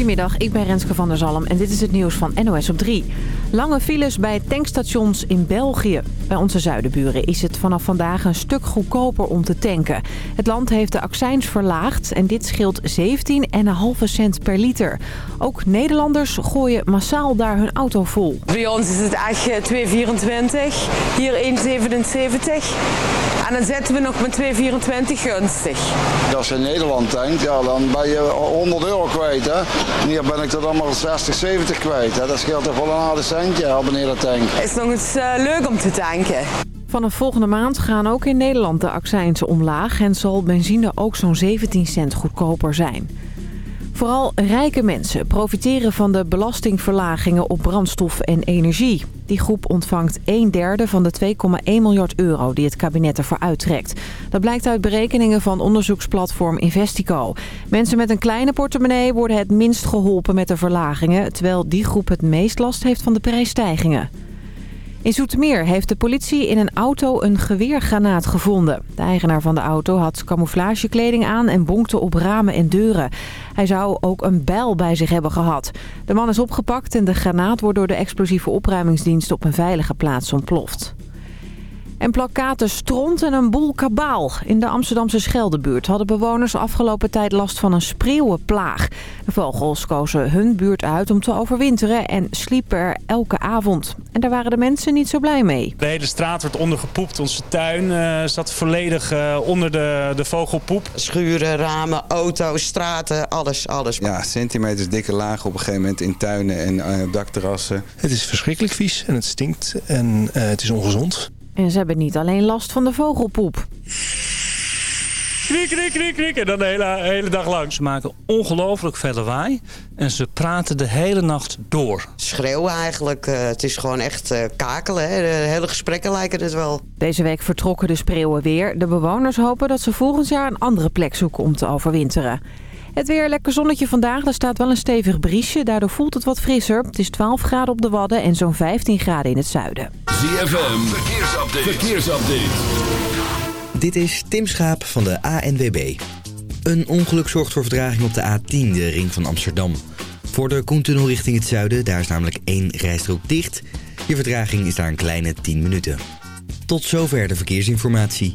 Goedemiddag, ik ben Renske van der Zalm en dit is het nieuws van NOS op 3. Lange files bij tankstations in België. Bij onze zuidenburen is het vanaf vandaag een stuk goedkoper om te tanken. Het land heeft de accijns verlaagd en dit scheelt 17,5 cent per liter. Ook Nederlanders gooien massaal daar hun auto vol. Bij ons is het echt 2,24, hier 1,77. En dan zetten we nog met 2,24 gunstig. Als je in Nederland tankt, ja, dan ben je 100 euro kwijt. Hè? En hier ben ik er dan maar 60, 70 kwijt. Hè? Dat scheelt toch wel een aardig centje op een hele tank. Het is nog eens uh, leuk om te tanken. Vanaf volgende maand gaan ook in Nederland de accijnsen omlaag... en zal benzine ook zo'n 17 cent goedkoper zijn. Vooral rijke mensen profiteren van de belastingverlagingen op brandstof en energie. Die groep ontvangt een derde van de 2,1 miljard euro die het kabinet ervoor uittrekt. Dat blijkt uit berekeningen van onderzoeksplatform Investico. Mensen met een kleine portemonnee worden het minst geholpen met de verlagingen... terwijl die groep het meest last heeft van de prijsstijgingen. In Zoetermeer heeft de politie in een auto een geweergranaat gevonden. De eigenaar van de auto had camouflagekleding aan en bonkte op ramen en deuren. Hij zou ook een bijl bij zich hebben gehad. De man is opgepakt en de granaat wordt door de explosieve opruimingsdienst op een veilige plaats ontploft. En plakkaten stront en een boel kabaal. In de Amsterdamse Scheldebuurt hadden bewoners afgelopen tijd last van een spreeuwenplaag. De vogels kozen hun buurt uit om te overwinteren en sliepen er elke avond. En daar waren de mensen niet zo blij mee. De hele straat werd ondergepoept. Onze tuin uh, zat volledig uh, onder de, de vogelpoep. Schuren, ramen, auto's, straten, alles, alles. Ja, centimeters dikke lagen op een gegeven moment in tuinen en uh, dakterrassen. Het is verschrikkelijk vies en het stinkt en het is ongezond. En ze hebben niet alleen last van de vogelpoep. Krik, krik, krik, krik. En dan de hele, hele dag lang. Ze maken ongelooflijk veel lawaai. En ze praten de hele nacht door. Schreeuwen eigenlijk. Uh, het is gewoon echt uh, kakelen. Hè. De hele gesprekken lijken het wel. Deze week vertrokken de spreeuwen weer. De bewoners hopen dat ze volgend jaar een andere plek zoeken om te overwinteren. Het weer lekker zonnetje vandaag. Er staat wel een stevig briesje. Daardoor voelt het wat frisser. Het is 12 graden op de Wadden en zo'n 15 graden in het zuiden. ZFM, verkeersupdate. verkeersupdate. Dit is Tim Schaap van de ANWB. Een ongeluk zorgt voor verdraging op de A10, de ring van Amsterdam. Voor de Koentunnel richting het zuiden, daar is namelijk één rijstrook dicht. Je vertraging is daar een kleine 10 minuten. Tot zover de verkeersinformatie.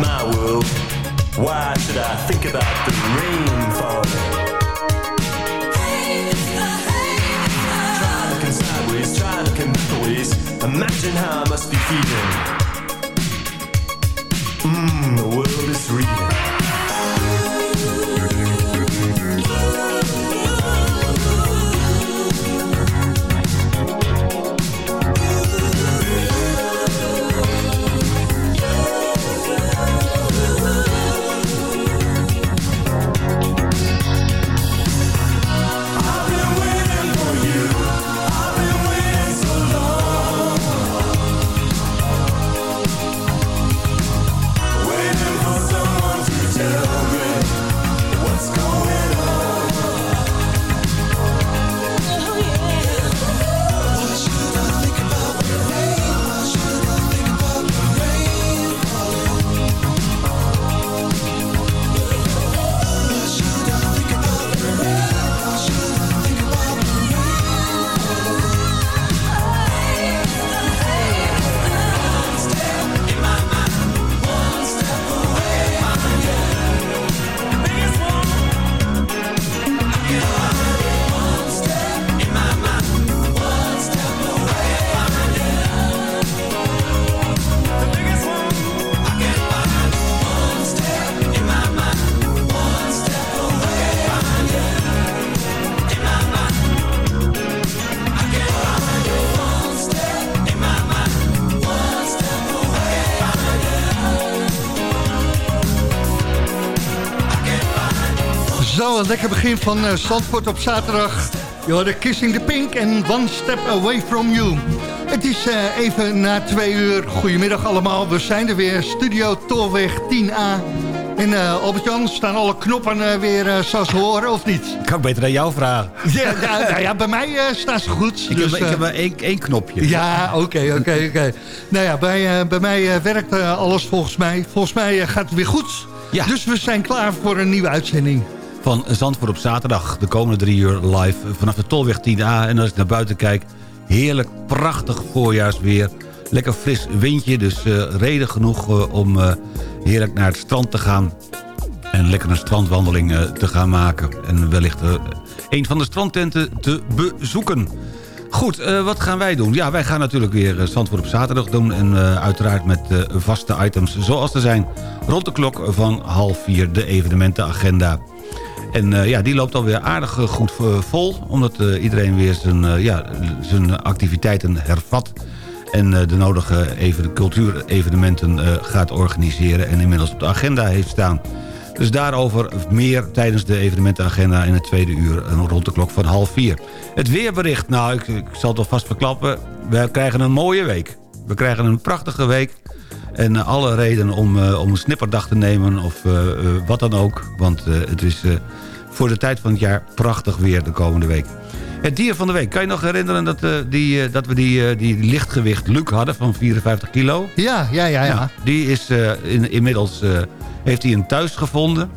my world. Why should I think about the rain falling? Hey, hey, try looking sideways, try looking both ways. Imagine how I must be feeling. Mmm, the world is reeling. Lekker begin van uh, Zandvoort op zaterdag. Je hoorde Kissing the Pink en One Step Away From You. Het is uh, even na twee uur. Goedemiddag allemaal. We zijn er weer. Studio Tolweg 10A. En uh, Albert-Jan, staan alle knoppen weer zoals horen, of niet? Kan ik beter aan jou vragen. Ja, ja, nou ja bij mij staan ze goed. Ik, dus, heb, ik heb maar één, één knopje. Ja, oké, oké, oké. Nou ja, bij, bij mij werkt alles volgens mij. Volgens mij gaat het weer goed. Ja. Dus we zijn klaar voor een nieuwe uitzending van Zandvoort op zaterdag. De komende drie uur live vanaf de Tolweg 10A. En als ik naar buiten kijk, heerlijk prachtig voorjaarsweer. Lekker fris windje, dus uh, reden genoeg uh, om uh, heerlijk naar het strand te gaan. En lekker een strandwandeling te gaan maken. En wellicht een van de strandtenten te bezoeken. Goed, wat gaan wij doen? Ja, wij gaan natuurlijk weer Zandvoort op zaterdag doen. En uiteraard met vaste items zoals er zijn. Rond de klok van half vier de evenementenagenda. En uh, ja, die loopt alweer aardig goed vol. Omdat iedereen weer zijn, ja, zijn activiteiten hervat. En de nodige even, cultuurevenementen gaat organiseren. En inmiddels op de agenda heeft staan. Dus daarover meer tijdens de evenementenagenda in het tweede uur. Rond de klok van half vier. Het weerbericht. Nou, ik, ik zal het alvast verklappen. We krijgen een mooie week. We krijgen een prachtige week. En uh, alle reden om, uh, om een snipperdag te nemen of uh, wat dan ook. Want het is voor de tijd van het jaar prachtig weer de komende week. Het dier van de week. Kan je nog herinneren dat, die, dat we die, die lichtgewicht Luc hadden van 54 kilo? Ja, ja, ja. ja. Nou, die is in, inmiddels heeft hij een thuis gevonden.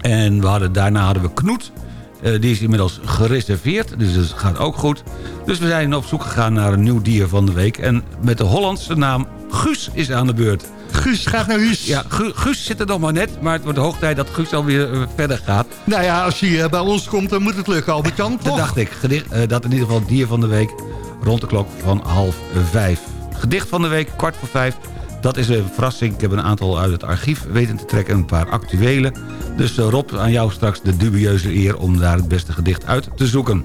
En we hadden, daarna hadden we Knoet. Die is inmiddels gereserveerd, dus dat gaat ook goed. Dus we zijn op zoek gegaan naar een nieuw dier van de week. En met de Hollandse naam Guus is aan de beurt. Guus gaat naar huis. Ja, Gu Guus zit er nog maar net, maar het wordt hoog tijd dat Guus alweer uh, verder gaat. Nou ja, als hij uh, bij ons komt, dan moet het lukken, Albert-Jan, toch? Dat dacht ik. Gedicht, dat in ieder geval het dier van de week rond de klok van half vijf. Gedicht van de week, kwart voor vijf. Dat is een verrassing. Ik heb een aantal uit het archief weten te trekken. Een paar actuele. Dus Rob, aan jou straks de dubieuze eer om daar het beste gedicht uit te zoeken.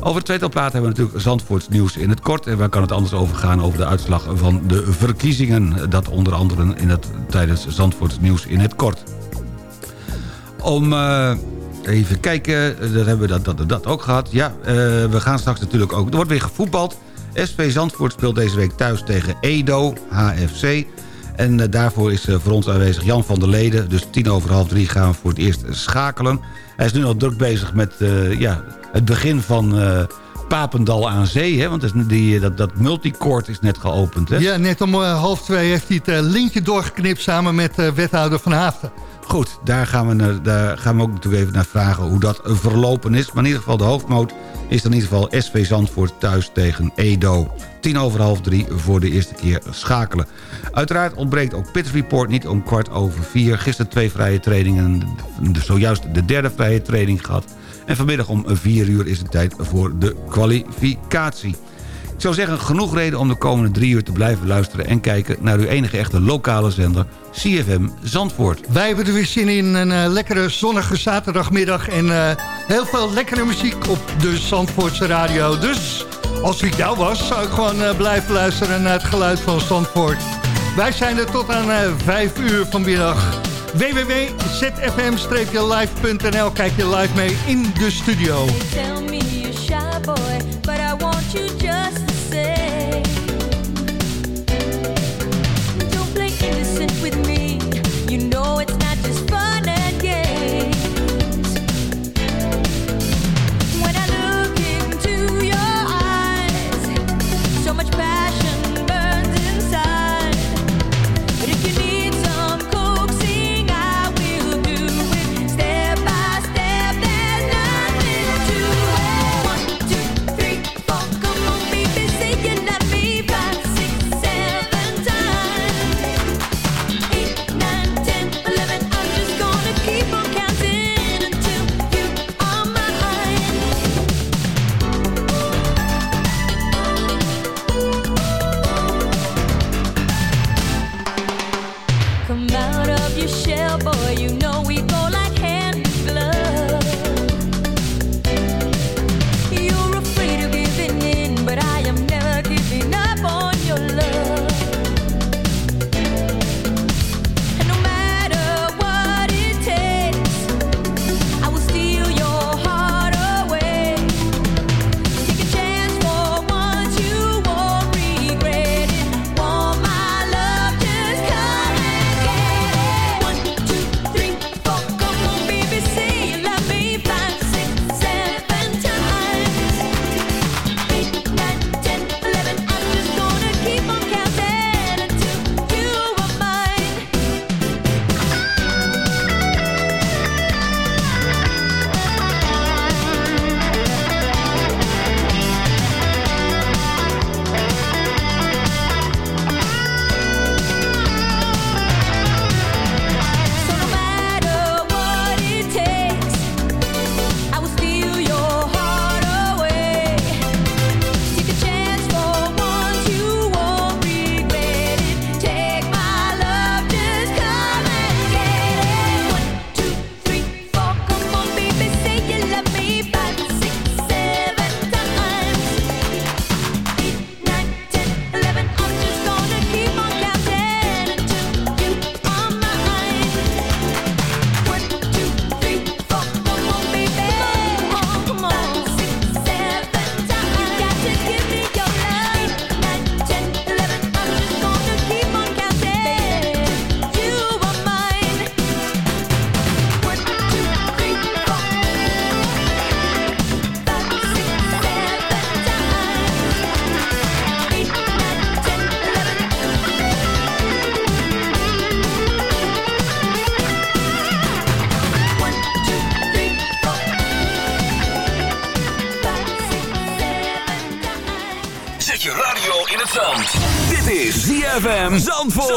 Over het tweetal hebben we natuurlijk Zandvoorts nieuws in het kort. En waar kan het anders over gaan over de uitslag van de verkiezingen. Dat onder andere in het, tijdens Zandvoorts nieuws in het kort. Om... Uh, even kijken, dat hebben we dat, dat, dat ook gehad. Ja, uh, we gaan straks natuurlijk ook... Er wordt weer gevoetbald. SV Zandvoort speelt deze week thuis tegen Edo, HFC. En uh, daarvoor is voor ons aanwezig Jan van der Leden. Dus tien over half drie gaan we voor het eerst schakelen. Hij is nu al druk bezig met ja, het begin van uh, Papendal aan zee. Hè? Want die, dat, dat multicourt is net geopend. Hè? Ja, net om uh, half twee heeft hij het uh, lintje doorgeknipt samen met wethouder Van Haafden. Goed, daar gaan, we naar, daar gaan we ook natuurlijk even naar vragen hoe dat verlopen is. Maar in ieder geval de hoofdmoot is in ieder geval SV Zandvoort thuis tegen Edo. Tien over half drie voor de eerste keer schakelen. Uiteraard ontbreekt ook Pit Report niet om kwart over vier. Gisteren twee vrije trainingen, zojuist de derde vrije training gehad. En vanmiddag om 4 uur is het tijd voor de kwalificatie. Ik zou zeggen, genoeg reden om de komende drie uur te blijven luisteren... en kijken naar uw enige echte lokale zender, CFM Zandvoort. Wij hebben er weer zin in. Een uh, lekkere zonnige zaterdagmiddag. En uh, heel veel lekkere muziek op de Zandvoortse radio. Dus als ik jou was, zou ik gewoon uh, blijven luisteren naar het geluid van Zandvoort. Wij zijn er tot aan 5 uur vanmiddag. www.zfm-live.nl Kijk je live mee in de studio. ZFM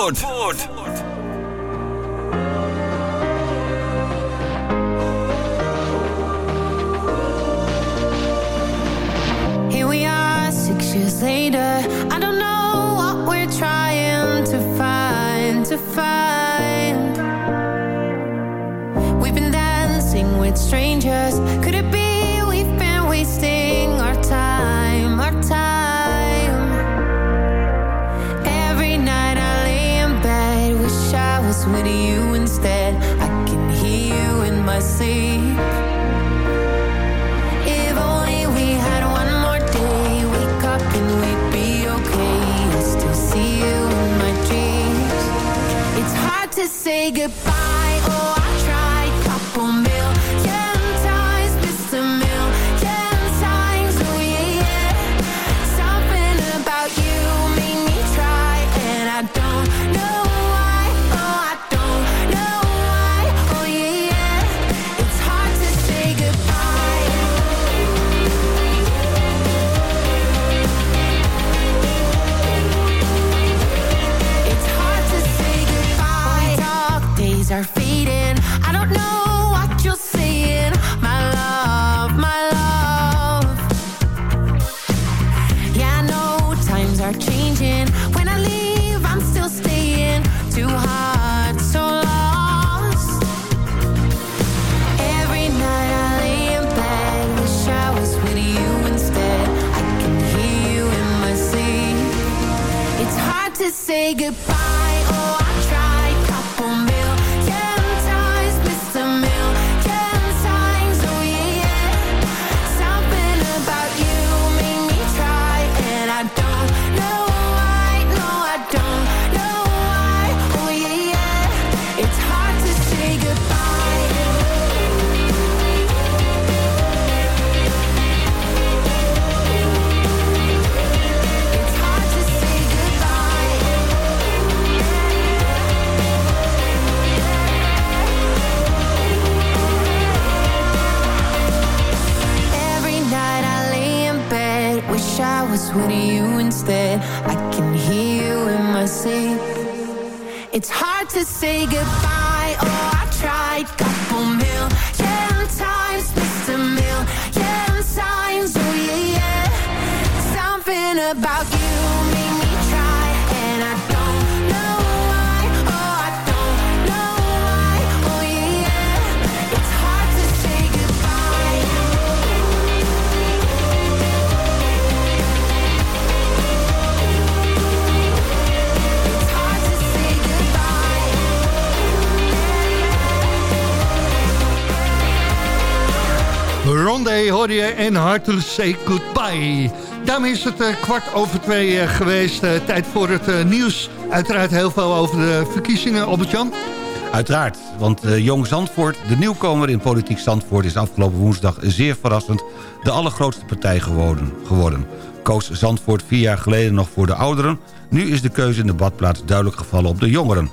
Zandvoort. Goodbye. Rondé hoor je en to Say Goodbye. Daarmee is het eh, kwart over twee eh, geweest. Eh, tijd voor het nieuws. Uiteraard heel veel over de verkiezingen, Albert-Jan. Uiteraard, want Jong Zandvoort, de nieuwkomer in politiek Zandvoort... is afgelopen woensdag zeer verrassend de allergrootste partij geworden. geworden. Koos Zandvoort vier jaar geleden nog voor de ouderen. Nu is de keuze in de badplaats duidelijk gevallen op de jongeren.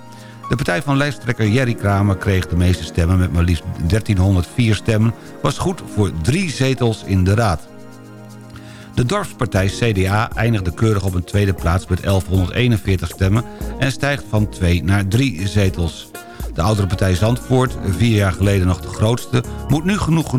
De partij van lijsttrekker Jerry Kramer kreeg de meeste stemmen... met maar liefst 1304 stemmen, was goed voor drie zetels in de raad. De dorpspartij CDA eindigde keurig op een tweede plaats met 1141 stemmen... en stijgt van twee naar drie zetels. De oudere partij Zandvoort, vier jaar geleden nog de grootste... moet nu genoeg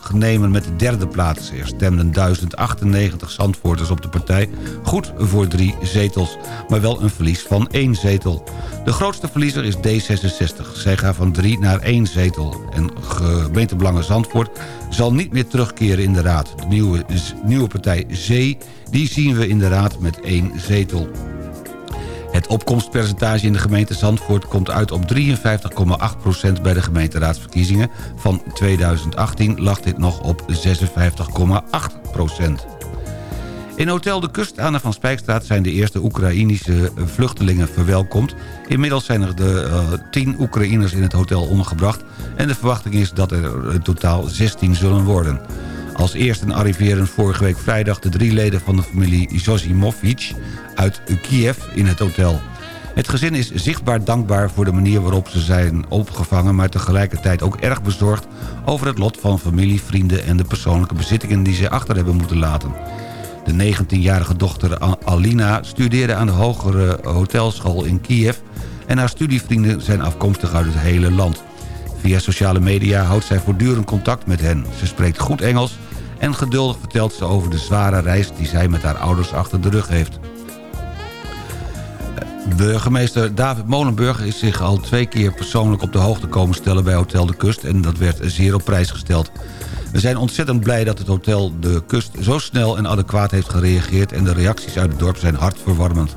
genomen- met de derde plaats. Er stemden 1098 Zandvoorters op de partij. Goed voor drie zetels, maar wel een verlies van één zetel. De grootste verliezer is D66. Zij gaan van drie naar één zetel. En gemeentebelangen Zandvoort zal niet meer terugkeren in de raad. De nieuwe, nieuwe partij Zee, die zien we in de raad met één zetel. Het opkomstpercentage in de gemeente Zandvoort komt uit op 53,8% bij de gemeenteraadsverkiezingen. Van 2018 lag dit nog op 56,8%. In Hotel de Kust aan de Van Spijkstraat zijn de eerste Oekraïnische vluchtelingen verwelkomd. Inmiddels zijn er de eh, 10 Oekraïners in het hotel ondergebracht... en de verwachting is dat er in totaal 16 zullen worden. Als eerste arriveren vorige week vrijdag de drie leden van de familie Zosimovic uit Kiev in het hotel. Het gezin is zichtbaar dankbaar voor de manier waarop ze zijn opgevangen... maar tegelijkertijd ook erg bezorgd over het lot van familie, vrienden... en de persoonlijke bezittingen die ze achter hebben moeten laten. De 19-jarige dochter Alina studeerde aan de hogere hotelschool in Kiev... en haar studievrienden zijn afkomstig uit het hele land. Via sociale media houdt zij voortdurend contact met hen. Ze spreekt goed Engels en geduldig vertelt ze over de zware reis... die zij met haar ouders achter de rug heeft. Burgemeester David Molenburg is zich al twee keer persoonlijk op de hoogte komen stellen bij Hotel de Kust en dat werd zeer op prijs gesteld. We zijn ontzettend blij dat het Hotel de Kust zo snel en adequaat heeft gereageerd en de reacties uit het dorp zijn hartverwarmend.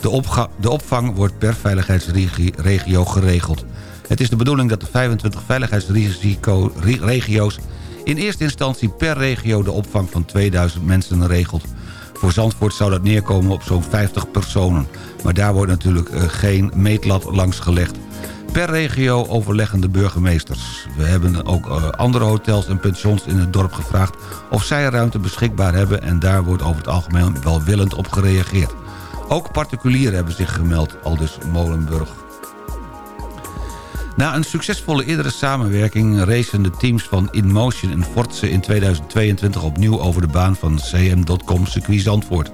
De, de opvang wordt per veiligheidsregio geregeld. Het is de bedoeling dat de 25 veiligheidsregio's in eerste instantie per regio de opvang van 2000 mensen regelt. Voor Zandvoort zou dat neerkomen op zo'n 50 personen. Maar daar wordt natuurlijk eh, geen meetlat langs gelegd. Per regio overleggen de burgemeesters. We hebben ook eh, andere hotels en pensions in het dorp gevraagd... of zij ruimte beschikbaar hebben... en daar wordt over het algemeen welwillend op gereageerd. Ook particulieren hebben zich gemeld, aldus Molenburg. Na een succesvolle eerdere samenwerking racen de teams van InMotion en Fortse in 2022 opnieuw over de baan van cm.com circuit Zandvoort.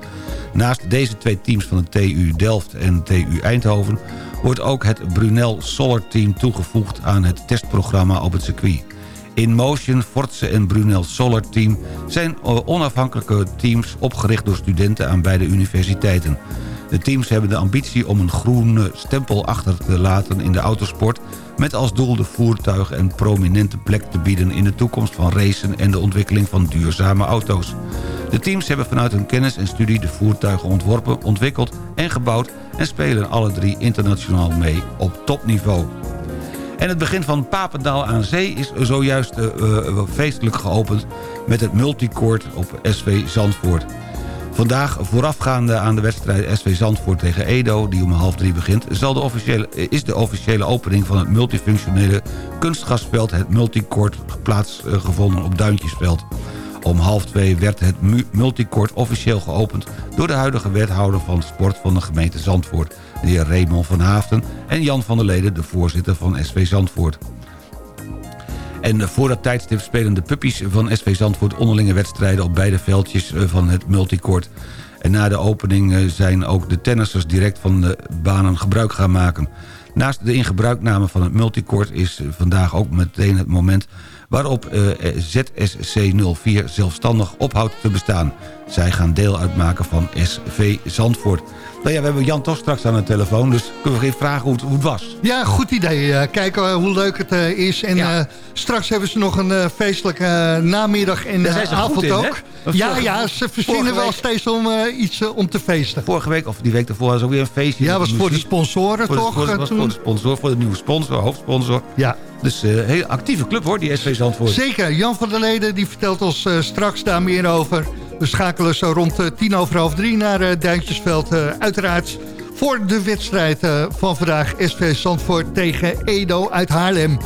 Naast deze twee teams van de TU Delft en TU Eindhoven wordt ook het Brunel Solar Team toegevoegd aan het testprogramma op het circuit. InMotion, Fortse en Brunel Solar Team zijn onafhankelijke teams opgericht door studenten aan beide universiteiten. De teams hebben de ambitie om een groene stempel achter te laten in de autosport... met als doel de voertuigen een prominente plek te bieden... in de toekomst van racen en de ontwikkeling van duurzame auto's. De teams hebben vanuit hun kennis en studie de voertuigen ontworpen, ontwikkeld en gebouwd... en spelen alle drie internationaal mee op topniveau. En het begin van Papendaal aan Zee is zojuist uh, uh, feestelijk geopend... met het multicourt op SV Zandvoort. Vandaag, voorafgaande aan de wedstrijd SV Zandvoort tegen Edo... die om half drie begint, zal de officiële, is de officiële opening... van het multifunctionele kunstgrasveld het multicourt plaatsgevonden op Duintjesveld. Om half twee werd het multicourt officieel geopend... door de huidige wethouder van sport van de gemeente Zandvoort... de heer Raymond van Haafden en Jan van der Leden... de voorzitter van SV Zandvoort. En voor dat tijdstip spelen de puppies van SV Zandvoort... onderlinge wedstrijden op beide veldjes van het multicourt. En na de opening zijn ook de tennissers direct van de banen gebruik gaan maken. Naast de ingebruikname van het multicourt is vandaag ook meteen het moment waarop ZSC 04 zelfstandig ophoudt te bestaan. Zij gaan deel uitmaken van SV Zandvoort. Nou ja, we hebben Jan toch straks aan de telefoon, dus kunnen we geen vragen hoe het, hoe het was. Ja, goed idee. Uh, kijken uh, hoe leuk het uh, is. En ja. straks hebben ze nog een feestelijke namiddag en avond in, ook. Ja, ja, ze verzinnen wel steeds om iets om te feesten. Vorige week, of die week daarvoor, was ook weer een feestje. Ja, was voor de sponsoren voor toch? De, voor, was voor de sponsor, voor de nieuwe sponsor, hoofdsponsor. Ja. Dus een uh, hele actieve club hoor, die SV Zandvoort. Zeker, Jan van der Leden die vertelt ons uh, straks daar meer over. We schakelen zo rond uh, tien over half drie naar Duintjesveld. uiteraard voor de wedstrijd van vandaag SV Zandvoort tegen Edo uit Haarlem.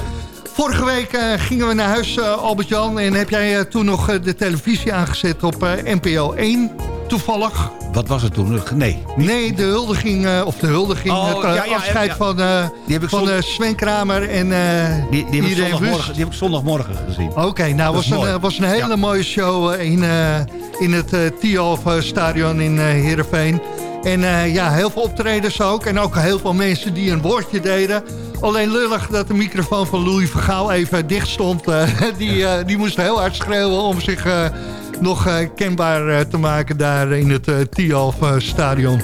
Vorige week gingen we naar huis, Albert-Jan. En heb jij toen nog de televisie aangezet op NPO 1, toevallig? Wat was het toen? Nee. Nee, de huldiging, uh, of de huldiging, oh, het uh, ja, ja, afscheid ja, van, uh, die heb ik van Sven Kramer en die, die, heb ik zondagmorgen, die heb ik zondagmorgen gezien. Oké, okay, nou, was een, was een hele mooie show in, in het uh, Tialf stadion in Heerenveen. En ja, heel veel optredens ook. En ook heel veel mensen die een woordje deden. Alleen lullig dat de microfoon van Louis Vergaal even dicht stond. die, die moest heel hard schreeuwen om zich nog uh, kenbaar uh, te maken daar in het uh, Tialf stadion.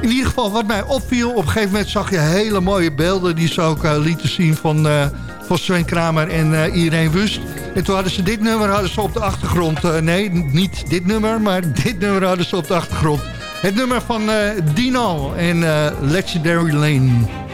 In ieder geval, wat mij opviel, op een gegeven moment zag je hele mooie beelden... die ze ook lieten zien van, van Sven Kramer en Irene Wust. En toen hadden ze dit nummer hadden ze op de achtergrond. nee, niet dit nummer, maar dit nummer hadden ze op de achtergrond. Het nummer van Dino en Legendary Lane.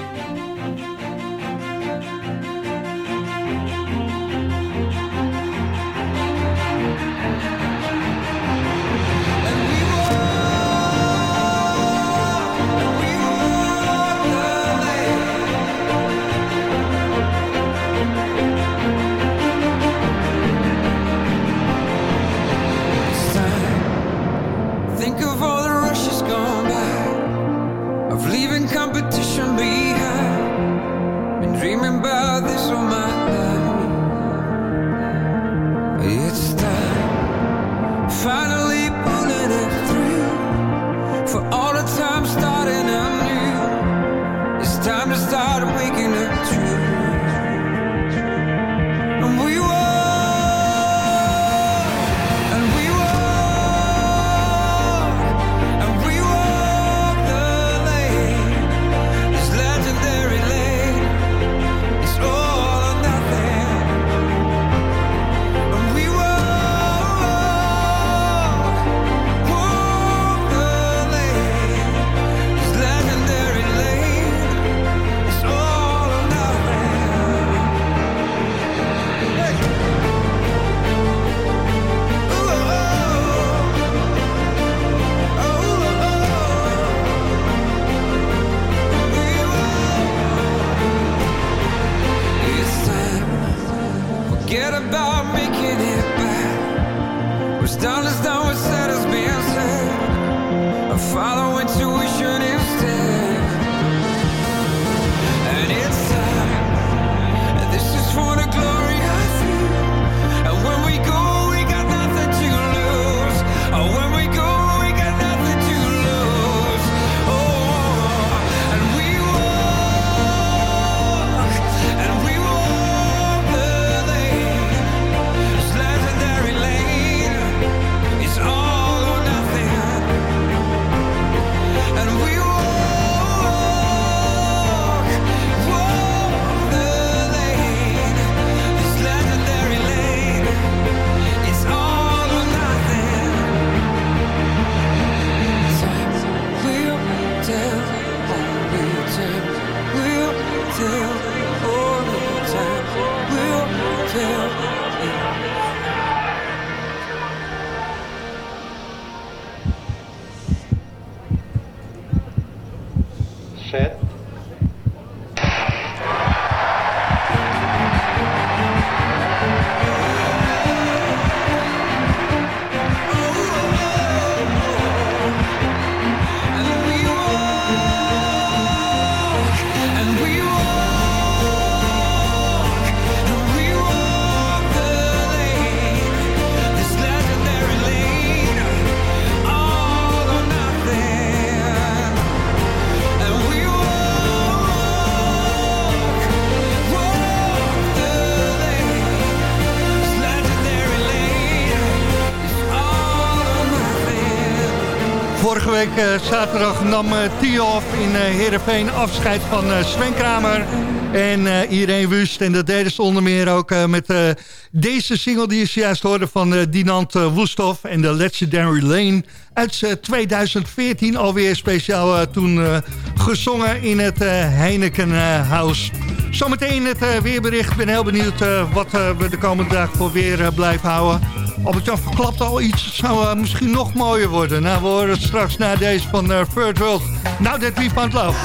Eh, zaterdag nam uh, Tiof in uh, Heerenveen afscheid van Sven Kramer en Irene Wust. En dat deden ze onder meer ook met deze single die je juist hoorde van Dinant Woesthoff en de Legendary Lane uit uh, 2014 alweer speciaal toen gezongen in het Heineken House. Zometeen het weerbericht. Ik ben heel benieuwd wat we de komende dag voor weer blijven houden. Albert-Jan verklapt al iets. Het zou uh, misschien nog mooier worden. Nou, we horen straks na deze van uh, Third World. Now that we found love.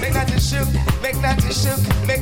Make that it shook, make that it shook, make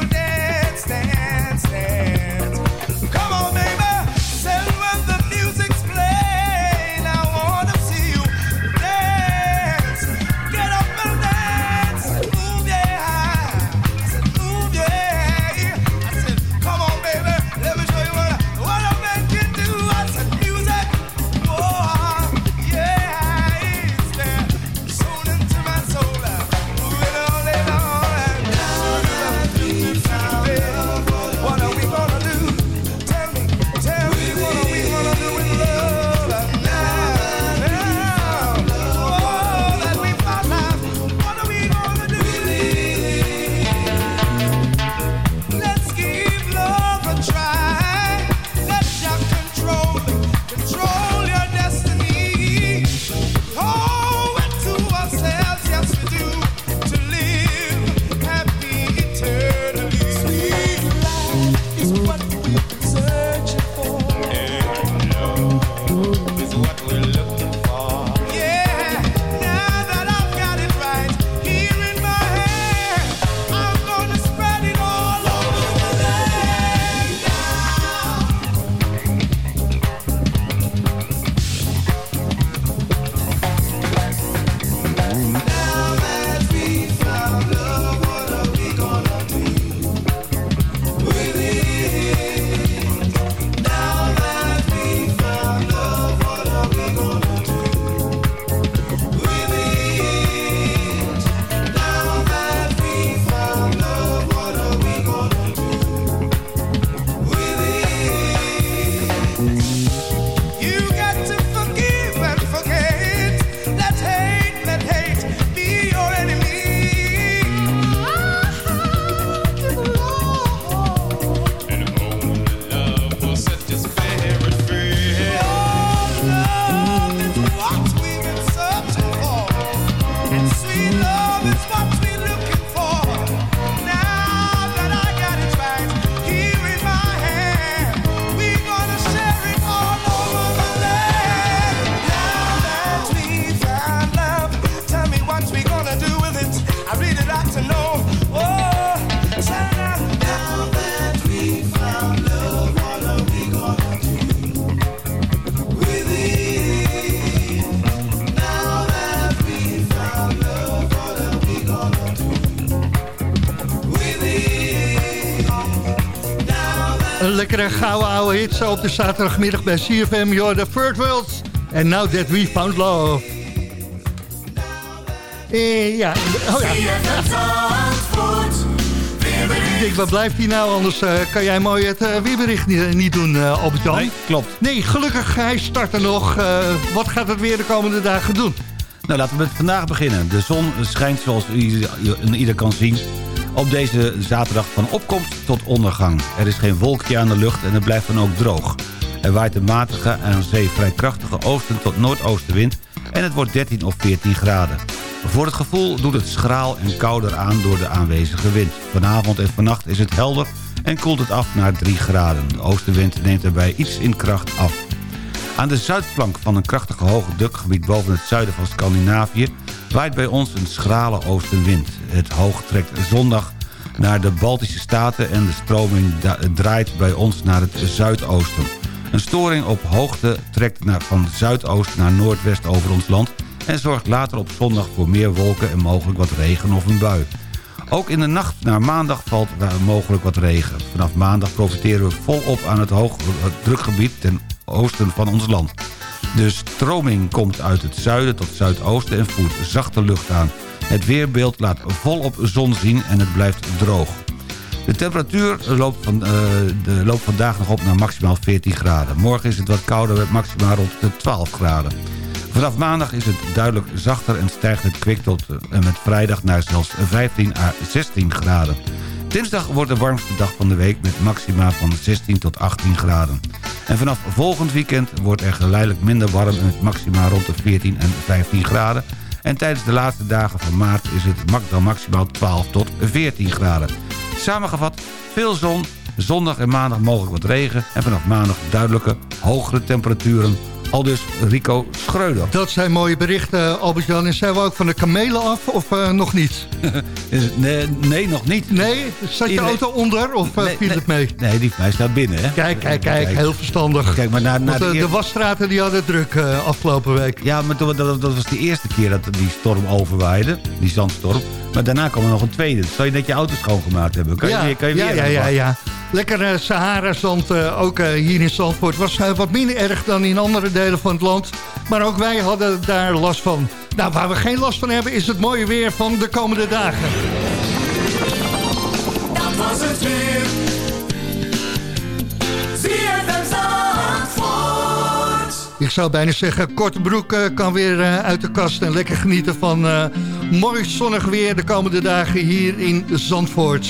gouden oude hit zo op de zaterdagmiddag bij CFM. You're the third world. And now that we found love. Eh, ja. Oh ja. Ik denk, wat blijft hier nou? Anders eh, kan jij mooi het eh, weerbericht niet, niet doen, uh, Albert-Jan. Nee, klopt. Nee, gelukkig, hij start er nog. Eh, wat gaat het weer de komende dagen doen? Nou, laten we met vandaag beginnen. De zon schijnt zoals een ieder kan zien op deze zaterdag van opkomst tot ondergang. Er is geen wolkje aan de lucht en het blijft dan ook droog. Er waait een matige en aan zee vrij krachtige oosten tot noordoostenwind... en het wordt 13 of 14 graden. Voor het gevoel doet het schraal en kouder aan door de aanwezige wind. Vanavond en vannacht is het helder en koelt het af naar 3 graden. De oostenwind neemt daarbij iets in kracht af. Aan de zuidflank van een krachtige hoge drukgebied boven het zuiden van Scandinavië... waait bij ons een schrale oostenwind. Het hoog trekt zondag naar de Baltische Staten... en de stroming draait bij ons naar het zuidoosten. Een storing op hoogte trekt naar, van zuidoost naar noordwest over ons land... en zorgt later op zondag voor meer wolken en mogelijk wat regen of een bui. Ook in de nacht naar maandag valt mogelijk wat regen. Vanaf maandag profiteren we volop aan het hoogdrukgebied ten oosten van ons land. De stroming komt uit het zuiden tot zuidoosten en voert zachte lucht aan. Het weerbeeld laat volop zon zien en het blijft droog. De temperatuur loopt, van, eh, de, vandaag nog op naar maximaal 14 graden. Morgen is het wat kouder met maximaal rond de 12 graden. Vanaf maandag is het duidelijk zachter en stijgt het kwik tot eh, en met vrijdag naar zelfs 15 à 16 graden. Dinsdag wordt de warmste dag van de week met maxima van 16 tot 18 graden. En vanaf volgend weekend wordt er geleidelijk minder warm met maxima rond de 14 en 15 graden. En tijdens de laatste dagen van maart is het dan maximaal 12 tot 14 graden. Samengevat, veel zon, zondag en maandag mogelijk wat regen... en vanaf maandag duidelijke, hogere temperaturen. Al dus Rico Schreuder. Dat zijn mooie berichten, Albert-Jan. En zijn we ook van de kamelen af of eh, nog niet? nee, nee, nog niet. Nee? Zat je Iedereen- auto onder of eh, Nee, viel nee. het mee? Nee, die mij staat binnen, hè? Kijk, kijk, kijk. Heel verstandig. Kijk, maar na, na Want de de, de wasstraten die hadden druk eh, afgelopen week. Ja, maar dat, dat was de eerste keer dat die storm overwaaide. Die zandstorm. Maar daarna kwam er nog een tweede. Zou je net je auto schoongemaakt hebben? Kan je, ja, weer- kan je ja, weer ja, ja, bak? ja. Lekker eh, Sahara-zand, eh, ook eh, hier in Zandvoort. was wat minder erg dan in andere delen van het land. Maar ook wij hadden daar last van. Nou, waar we geen last van hebben is het mooie weer van de komende dagen. Dat was het weer. ZFM Zandvoort. Ik zou bijna zeggen, korte broek kan weer uit de kast... en lekker genieten van eh, mooi zonnig weer de komende dagen hier in Zandvoort.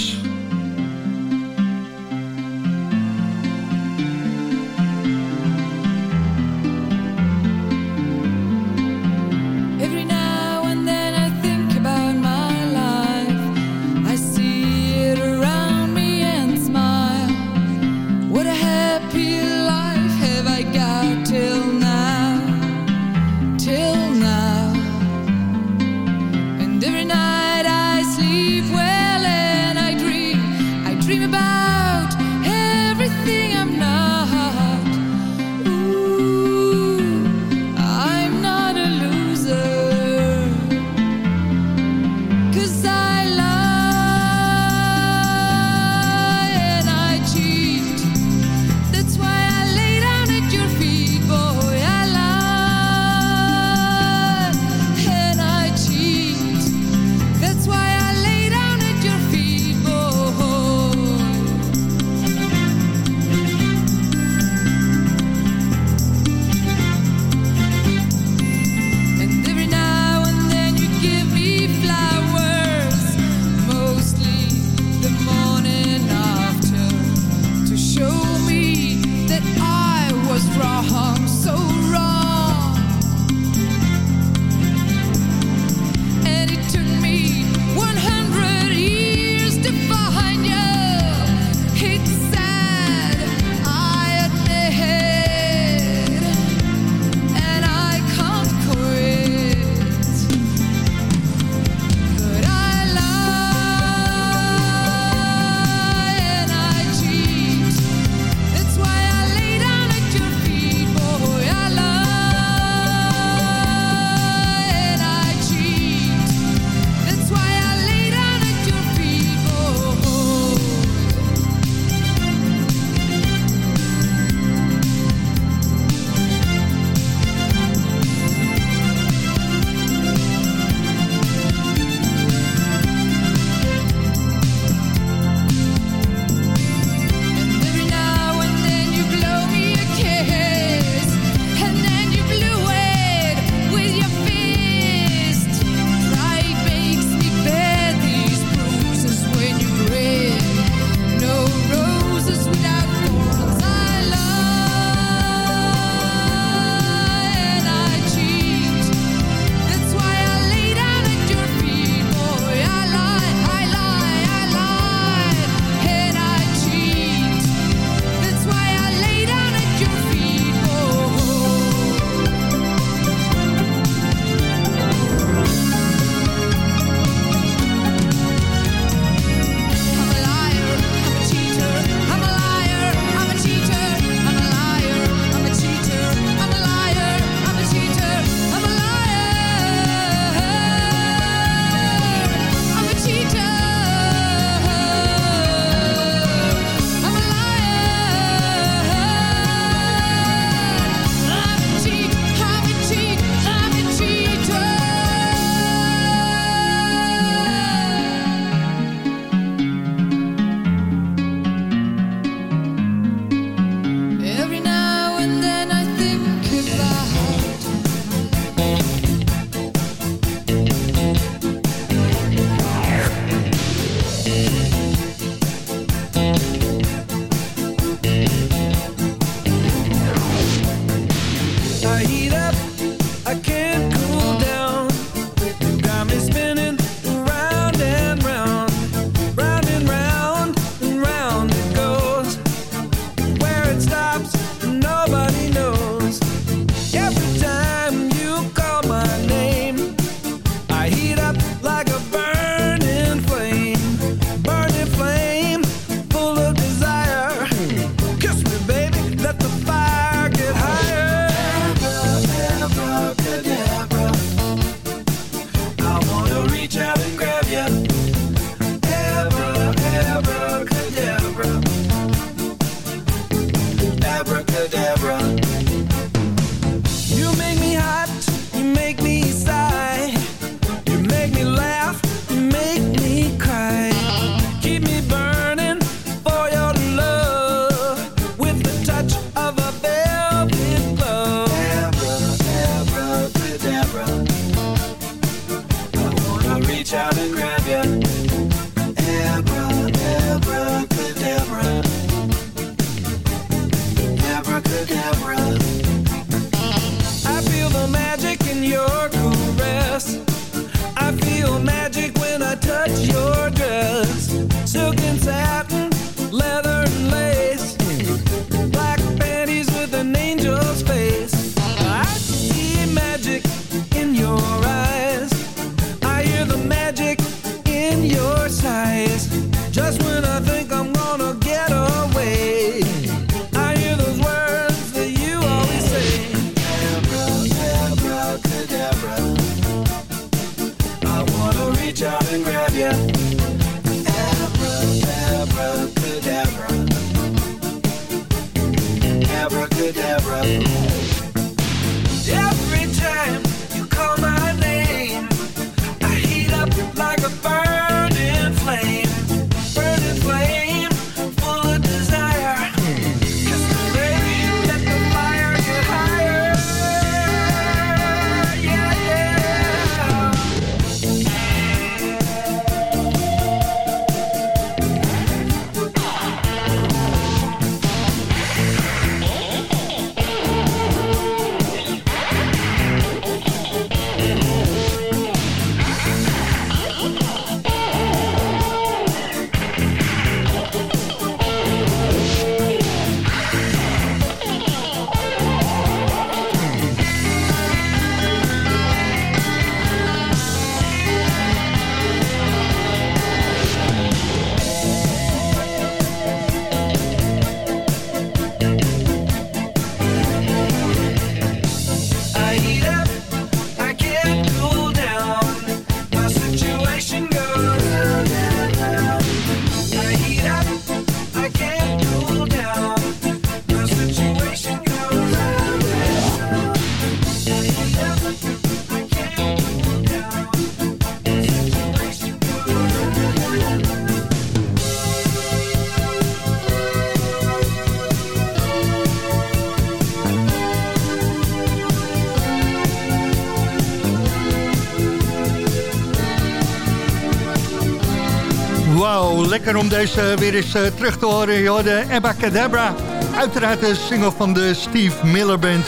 Wauw, lekker om deze weer eens eh, terug te horen. Je hoorde Ebba Cadabra. Uiteraard de single van de Steve Miller Band.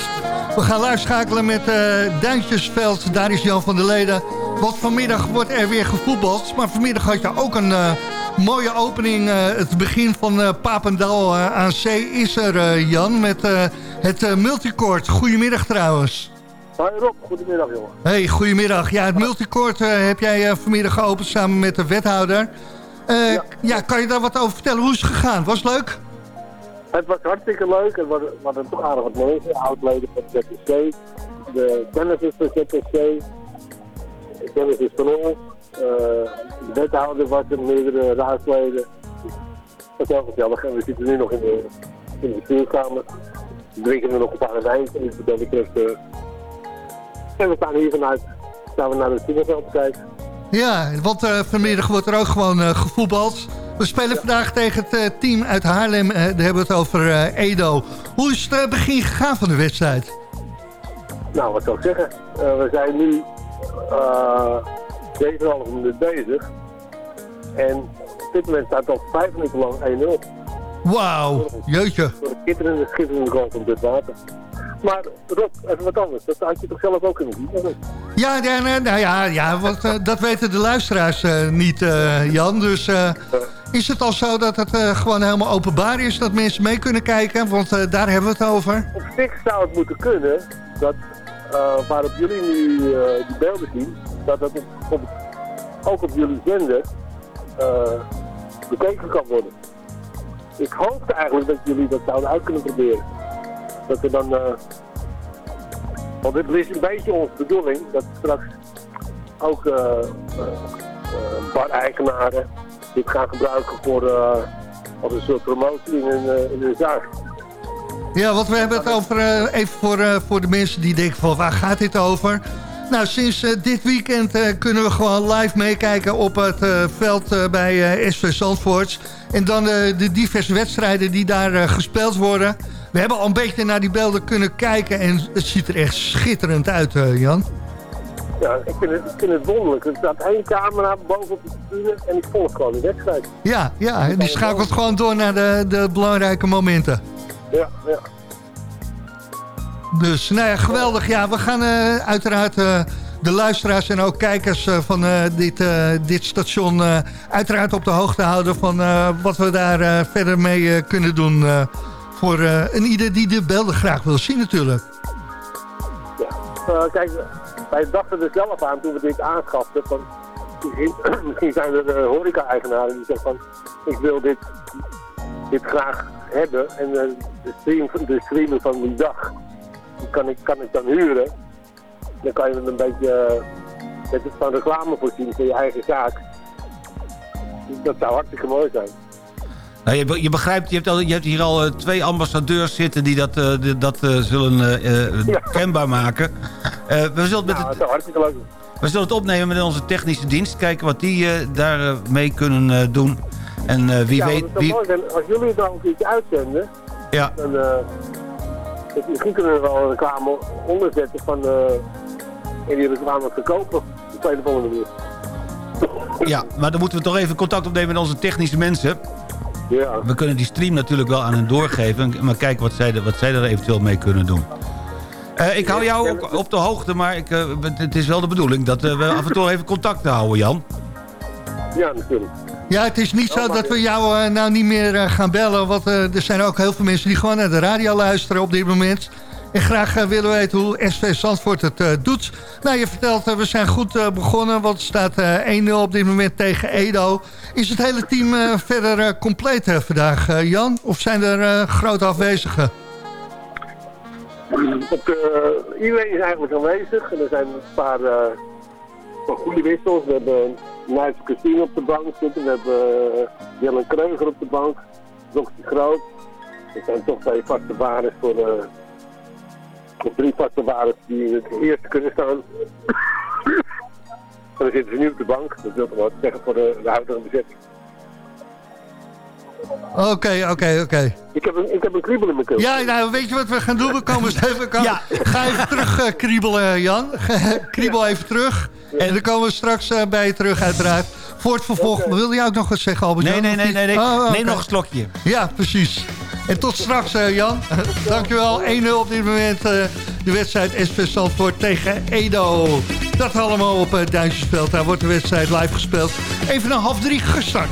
We gaan schakelen met eh Duintjesveld. Daar is Jan van der Leden. Want vanmiddag wordt er weer gevoetbald. Maar vanmiddag had je ook een eh, mooie opening. het begin van Papendal aan zee is er, Jan. Met het multicourt. Goedemiddag trouwens. Hoi Rob, goedemiddag jongen. Hey, goedemiddag. Ja, het multicourt heb jij vanmiddag geopend samen met de wethouder. Eh, ja. kan je daar wat over vertellen? Hoe is het gegaan? Was het leuk? Het was hartstikke leuk. Het waren, waren toch aardig wat mensen. Oudleden van ZPC. De tennisers van ZPC. De tennis is van ons. Eh, de wethouder was er, meerdere raadsleden. Dat was heel gezellig. En we zitten nu nog in de, in de stuurkamer. We drinken er nog een paar wijntjes. Dus dat betreft... eh, en we staan hier vanuit. Staan we naar het Singelveld kijken. Ja, want eh, vanmiddag wordt er ook gewoon eh, gevoetbald. We spelen vandaag tegen het eh, team uit Haarlem. daar hebben we het over Edo. Hoe is het begin gegaan van de wedstrijd? Nou, wat zou ik zeggen? We zijn nu uh, 7,5 minuten bezig. En op dit moment staat al 5 minuten lang 1-0. Wauw, jeutje. Door een schitterende, schitterende goal van dit water. Maar Rob, even wat anders. Dat had je toch zelf ook kunnen of niet? Ja, nou ja, ja want, eh, dat weten de luisteraars eh, niet, eh, Jan. Dus is het al zo dat het gewoon helemaal openbaar is... dat mensen mee kunnen kijken? Want daar hebben we het over. Op zich zou het moeten kunnen dat waarop jullie nu die beelden zien, dat dat op, op, ook op jullie zender bekeken kan worden. Ik hoopte eigenlijk dat jullie dat zouden uit kunnen proberen. Dat er dan, uh, want dit is een beetje onze bedoeling, dat straks ook uh, bar-eigenaren dit gaan gebruiken voor, als een soort promotie in hun, in zaak. Ja, want we hebben het over, even voor, voor de mensen die denken van waar gaat dit over? Nou, sinds dit weekend kunnen we gewoon live meekijken op het veld bij SV Zandvoort. En dan de diverse wedstrijden die daar gespeeld worden. We hebben al een beetje naar die beelden kunnen kijken en het ziet er echt schitterend uit, Jan. Ja, ik vind, het, ik vind het wonderlijk. Er staat één camera boven op de tribune en ik volg gewoon de wedstrijd. Ja, ja en die schakelt gewoon door naar de, de belangrijke momenten. Ja, ja. Dus, nou ja, geweldig. Ja, we gaan uh, uiteraard uh, de luisteraars en ook kijkers uh, van dit, dit station... uiteraard op de hoogte houden van wat we daar verder mee kunnen doen... voor een ieder die de beelden graag wil zien natuurlijk. Ja, kijk, wij dachten er zelf aan toen we dit aanschaften... Misschien, zijn er horeca-eigenaren die zeggen van... ik wil dit, dit graag hebben en de, stream, de streamen van die dag kan ik, kan ik dan huren. Dan kan je er een beetje van reclame voorzien voor je eigen zaak. Dat zou hartstikke mooi zijn. Nou, je, je, begrijpt, je hebt, al, je hebt hier al uh, twee ambassadeurs zitten die dat, uh, die, dat zullen ja. kenbaar maken. we zullen nou, het, leuk. We zullen het opnemen met onze technische dienst. Kijken wat die daar mee kunnen doen. En wie ja, weet... Wie... Als jullie het dan een keertje uitzenden... Ja. Dan, Misschien kunnen we wel een reclame onderzetten van en die reclame verkopen op de een of andere manier. Ja, maar dan moeten we toch even contact opnemen met onze technische mensen. Ja. We kunnen die stream natuurlijk wel aan hen doorgeven, maar kijken wat zij, wat zij er eventueel mee kunnen doen. Uh, ik hou jou ook op de hoogte, maar ik, uh, het is wel de bedoeling dat uh, we af en toe even contact houden, Jan. Ja, natuurlijk. Ja, het is niet zo dat we jou uh, nou niet meer uh, gaan bellen. Want uh, er zijn ook heel veel mensen die gewoon naar de radio luisteren op dit moment. En graag willen weten hoe SV Zandvoort het doet. Nou, je vertelt, we zijn goed begonnen. Want het staat 1-0 op dit moment tegen Edo. Is het hele team verder compleet vandaag, Jan? Of zijn er grote afwezigen? iedereen is eigenlijk aanwezig. En er zijn een paar goede wissels. We hebben Nijs Christine op de bank zitten. We hebben Jellen Kreuger op de bank. Dokter Groot. Er zijn toch twee vaste waardes voor of drie vaste waardes die in het eerste kunnen staan. en dan zitten ze nu op de bank. Dat wil toch wat zeggen voor de, de huidige bezetting. Oké, okay, oké, okay, oké. Okay. Ik, heb een, ik heb een kriebel in mijn keel. Ja, nou, weet je wat we gaan doen? We komen even, komen, ja. Ga even terug uh, kriebelen, Jan. kriebel even terug. En dan komen we straks uh, bij je terug, uiteraard. Voor het vervolg, wil jij ook nog eens zeggen, Albert? Nee, nee, nee, nee. nee. Oh, Neem nog een slokje. Ja, precies. En tot straks, eh, Jan. Dankjewel. 1-0 op dit moment. eh, de wedstrijd SV Zandvoort tegen Edo. Dat allemaal op uh, Duintjesveld. Daar wordt de wedstrijd live gespeeld. Even een half drie gestart.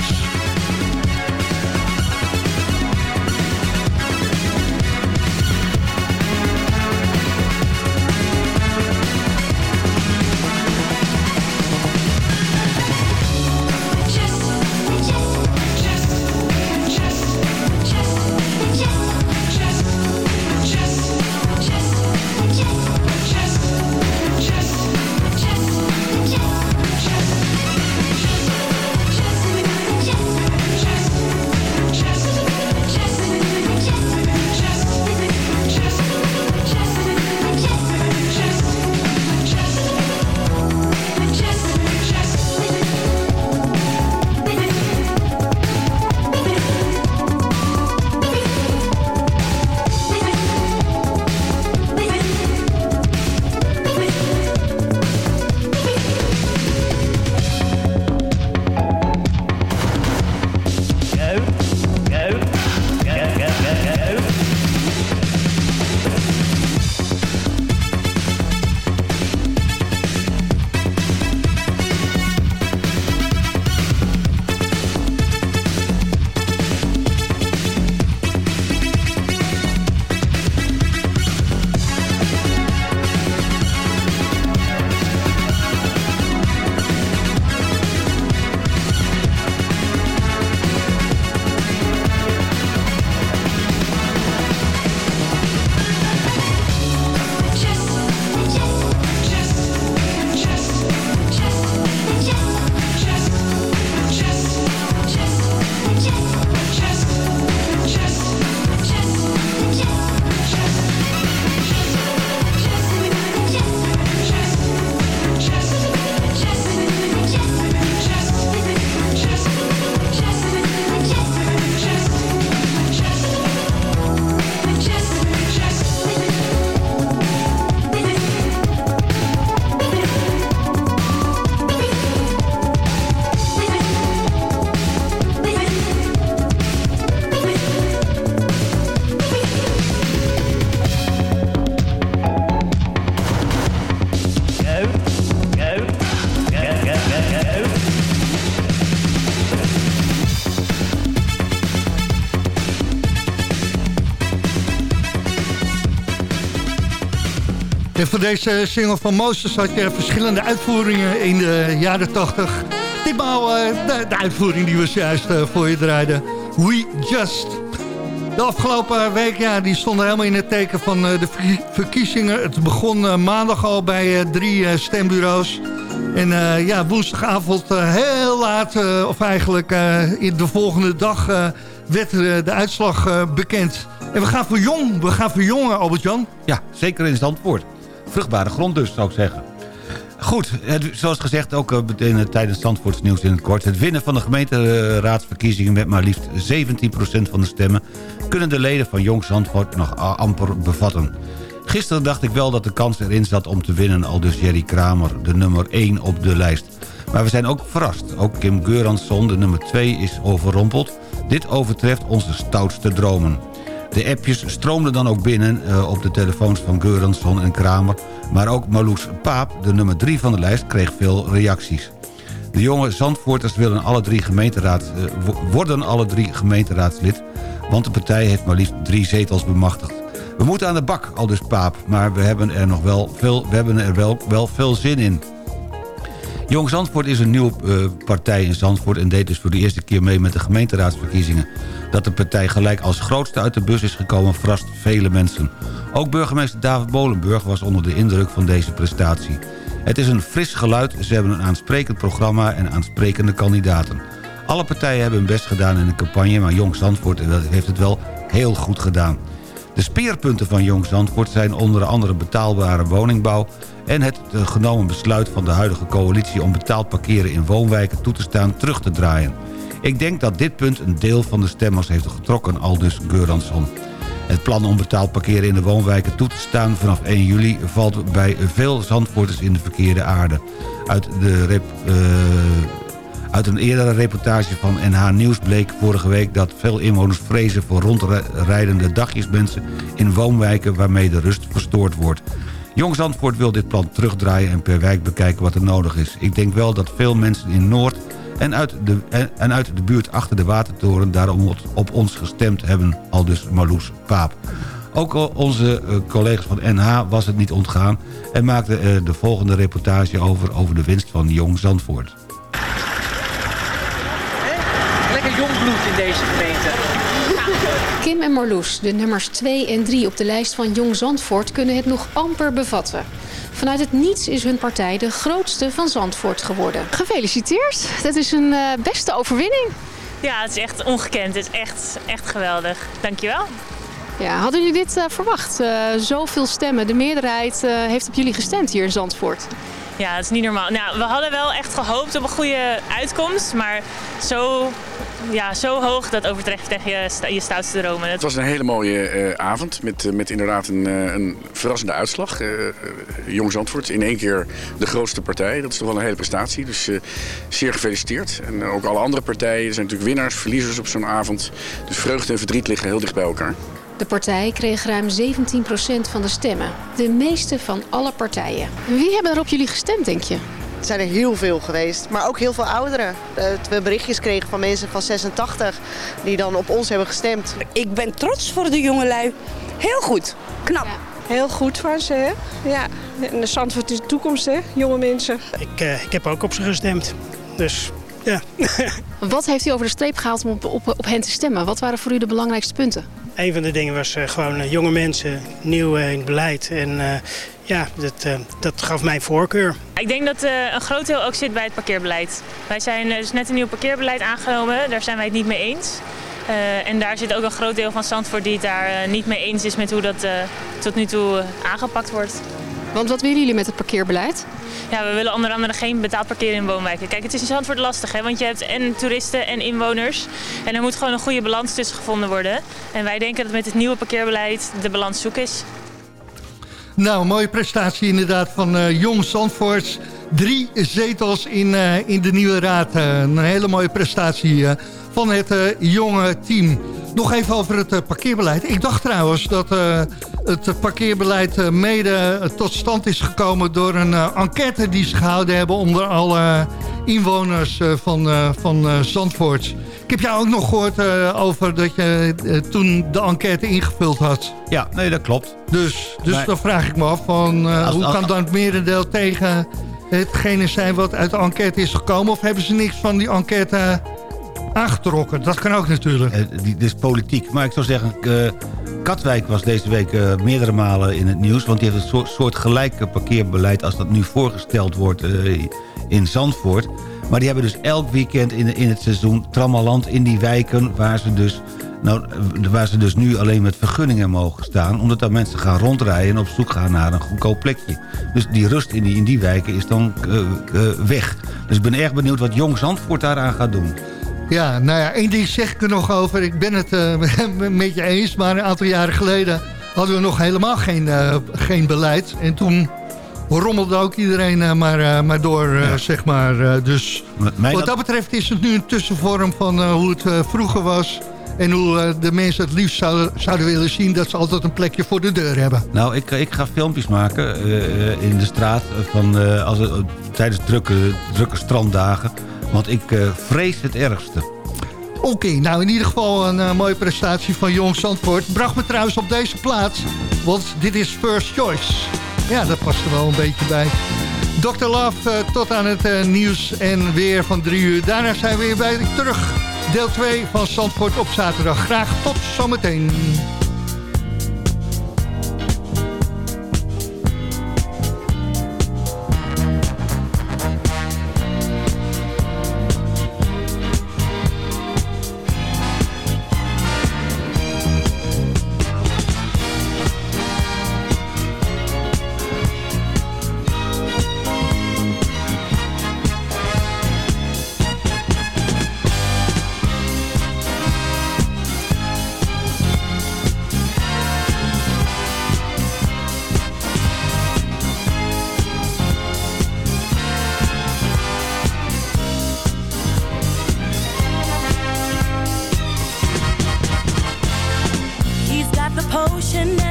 Voor deze single van Moses had je verschillende uitvoeringen in de jaren 80. Ditmaal eh, de, de uitvoering die we zojuist eh, voor je draaiden. We Just. De afgelopen week ja, die stonden helemaal in het teken van eh, de ver- verkiezingen. Het begon maandag al bij drie stembureaus. En ja, woensdagavond heel laat, of eigenlijk in de volgende dag... werd de uitslag bekend. En we gaan voor jong, we gaan voor jongen, Albert-Jan. Ja, zeker in Zandvoort. Vruchtbare grond dus, zou ik zeggen. Goed, zoals gezegd ook eh, meteen eh, tijdens Zandvoorts nieuws in het kort. Het winnen van de gemeenteraadsverkiezingen met maar liefst 17% van de stemmen... kunnen de leden van Jong Zandvoort nog amper bevatten. Gisteren dacht ik wel dat de kans erin zat om te winnen... al dus Jerry Kramer, de nummer 1 op de lijst. Maar we zijn ook verrast. Ook Kim Geuransson, de nummer 2, is overrompeld. Dit overtreft onze stoutste dromen. De appjes stroomden dan ook binnen eh, op de telefoons van Geuransson en Kramer... maar ook Marloes Paap, de nummer 3 van de lijst, kreeg veel reacties. De jonge Zandvoorters willen alle drie gemeenteraad, eh, wo- worden alle drie gemeenteraadslid... want de partij heeft maar liefst drie zetels bemachtigd. We moeten aan de bak, al dus Paap, maar we hebben er nog wel veel, we hebben er wel, wel veel zin in. Jong Zandvoort is een nieuwe eh, partij in Zandvoort... en deed dus voor de eerste keer mee met de gemeenteraadsverkiezingen. Dat de partij gelijk als grootste uit de bus is gekomen... verrast vele mensen. Ook burgemeester David Bolenburg was onder de indruk van deze prestatie. Het is een fris geluid, ze hebben een aansprekend programma... en aansprekende kandidaten. Alle partijen hebben hun best gedaan in de campagne... maar Jong Zandvoort heeft het wel heel goed gedaan. De speerpunten van Jong Zandvoort zijn onder andere betaalbare woningbouw... en het genomen besluit van de huidige coalitie... om betaald parkeren in woonwijken toe te staan terug te draaien. Ik denk dat dit punt een deel van de stemmers heeft getrokken, aldus Geuransson. Het plan om betaald parkeren in de woonwijken toe te staan vanaf 1 juli... valt bij veel Zandvoorters in de verkeerde aarde. Uit de, eh, Uit een eerdere reportage van NH Nieuws bleek vorige week... dat veel inwoners vrezen voor rondrijdende dagjesmensen... in woonwijken waarmee de rust verstoord wordt. Jong Zandvoort wil dit plan terugdraaien en per wijk bekijken wat er nodig is. Ik denk wel dat veel mensen in Noord en uit de, en- uit de buurt achter de Watertoren... daarom op- ons gestemd hebben, al dus Marloes Paap. Ook onze eh, collega's van NH was het niet ontgaan... en maakte de volgende reportage over, over de winst van Jong Zandvoort. Lekker jong bloed in deze gemeente. Kim en Marloes, de nummers 2 en 3 op de lijst van Jong Zandvoort, kunnen het nog amper bevatten. Vanuit het niets is hun partij de grootste van Zandvoort geworden. Gefeliciteerd. Dat is een eh, beste overwinning. Ja, het is echt ongekend. Het is echt, echt geweldig. Dankjewel. Ja, hadden jullie dit eh, verwacht? Eh, zoveel stemmen. De meerderheid eh, heeft op jullie gestemd hier in Zandvoort. Ja, het is niet normaal. Nou, we hadden wel echt gehoopt op een goede uitkomst, maar zo, ja, zo hoog dat overtreft echt je, je stoutste dromen. Het was een hele mooie eh, avond met, eh, met inderdaad een, eh, een verrassende uitslag. Eh, Jong in één keer de grootste partij. Dat is toch wel een hele prestatie. Dus zeer gefeliciteerd. En ook alle andere partijen zijn natuurlijk winnaars, verliezers op zo'n avond. Dus vreugde en verdriet liggen heel dicht bij elkaar. De partij kreeg ruim 17% van de stemmen. De meeste van alle partijen. Wie hebben er op jullie gestemd, denk je? Er zijn er heel veel geweest, maar ook heel veel ouderen. Dat we berichtjes kregen van mensen van 86 die dan op ons hebben gestemd. Ik ben trots voor de jongelui. Heel goed. Knap. Heel goed van ze, hè? Ja, en de Zandvoort is de toekomst, hè? Jonge mensen. Ik, eh, ik heb ook op ze gestemd. Dus ja. Wat heeft u over de streep gehaald om op, op, op hen te stemmen? Wat waren voor u de belangrijkste punten? Een van de dingen was eh, gewoon eh, jonge mensen, nieuw eh, in het beleid. En ja, dat, dat gaf mij voorkeur. Ik denk dat een groot deel ook zit bij het parkeerbeleid. Wij zijn dus net een nieuw parkeerbeleid aangenomen. Daar zijn wij het niet mee eens. En daar zit ook een groot deel van Zandvoort die het daar niet mee eens is met hoe dat tot nu toe aangepakt wordt. Want wat willen jullie met het parkeerbeleid? Ja, we willen onder andere geen betaald parkeren in woonwijken. Kijk, het is in Zandvoort lastig, hè, want je hebt en toeristen en inwoners. En er moet gewoon een goede balans tussen gevonden worden. En wij denken dat met het nieuwe parkeerbeleid de balans zoek is. Nou, mooie prestatie inderdaad van eh, Jong Zandvoort. Drie zetels in, eh, in de nieuwe raad. Eh, een hele mooie prestatie van het eh, jonge team. Nog even over het eh, parkeerbeleid. Ik dacht trouwens dat eh, het parkeerbeleid mede tot stand is gekomen... door een enquête die ze gehouden hebben onder alle inwoners van, van Zandvoort. Ik heb jou ook nog gehoord eh, over dat je toen de enquête ingevuld had. Ja, nee, dat klopt. Dus, dus dan vraag ik me af, van, Als- hoe als- kan dan het merendeel tegen hetgene zijn wat uit de enquête is gekomen? Of hebben ze niks van die enquête aangetrokken? Dat kan ook natuurlijk. Eh, dit is politiek. Maar ik zou zeggen, eh, Katwijk was deze week eh, meerdere malen in het nieuws. Want die heeft een soort, soort parkeerbeleid als dat nu voorgesteld wordt in Zandvoort. Maar die hebben dus elk weekend in, in het seizoen trammeland in die wijken... Waar ze, dus, nou, waar ze dus nu alleen met vergunningen mogen staan. Omdat dan mensen gaan rondrijden en op zoek gaan naar een goedkoop plekje. Dus die rust in die, in die wijken is dan weg. Dus ik ben erg benieuwd wat Jong Zandvoort daaraan gaat doen. Ja, nou ja, één ding zeg ik er nog over. Ik ben het eh, met je eens, maar een aantal jaren geleden hadden we nog helemaal geen, eh, geen beleid. En toen rommelde ook iedereen eh, maar, maar door, zeg maar. Dus wat dat- dat betreft is het nu een tussenvorm van hoe het vroeger was. En hoe de mensen het liefst zouden, zouden willen zien dat ze altijd een plekje voor de deur hebben. Nou, ik, ik ga filmpjes maken in de straat van, als, het- tijdens drukke, drukke stranddagen. Want ik eh, vrees het ergste. Oké, nou in ieder geval een eh, mooie prestatie van Jong Zandvoort. Bracht me trouwens op deze plaats, want dit is First Choice. Ja, dat past er wel een beetje bij. Dr. Love eh, tot aan het nieuws en weer van drie uur. Daarna zijn we weer bij terug. Deel 2 van Zandvoort op zaterdag. Graag tot zometeen. and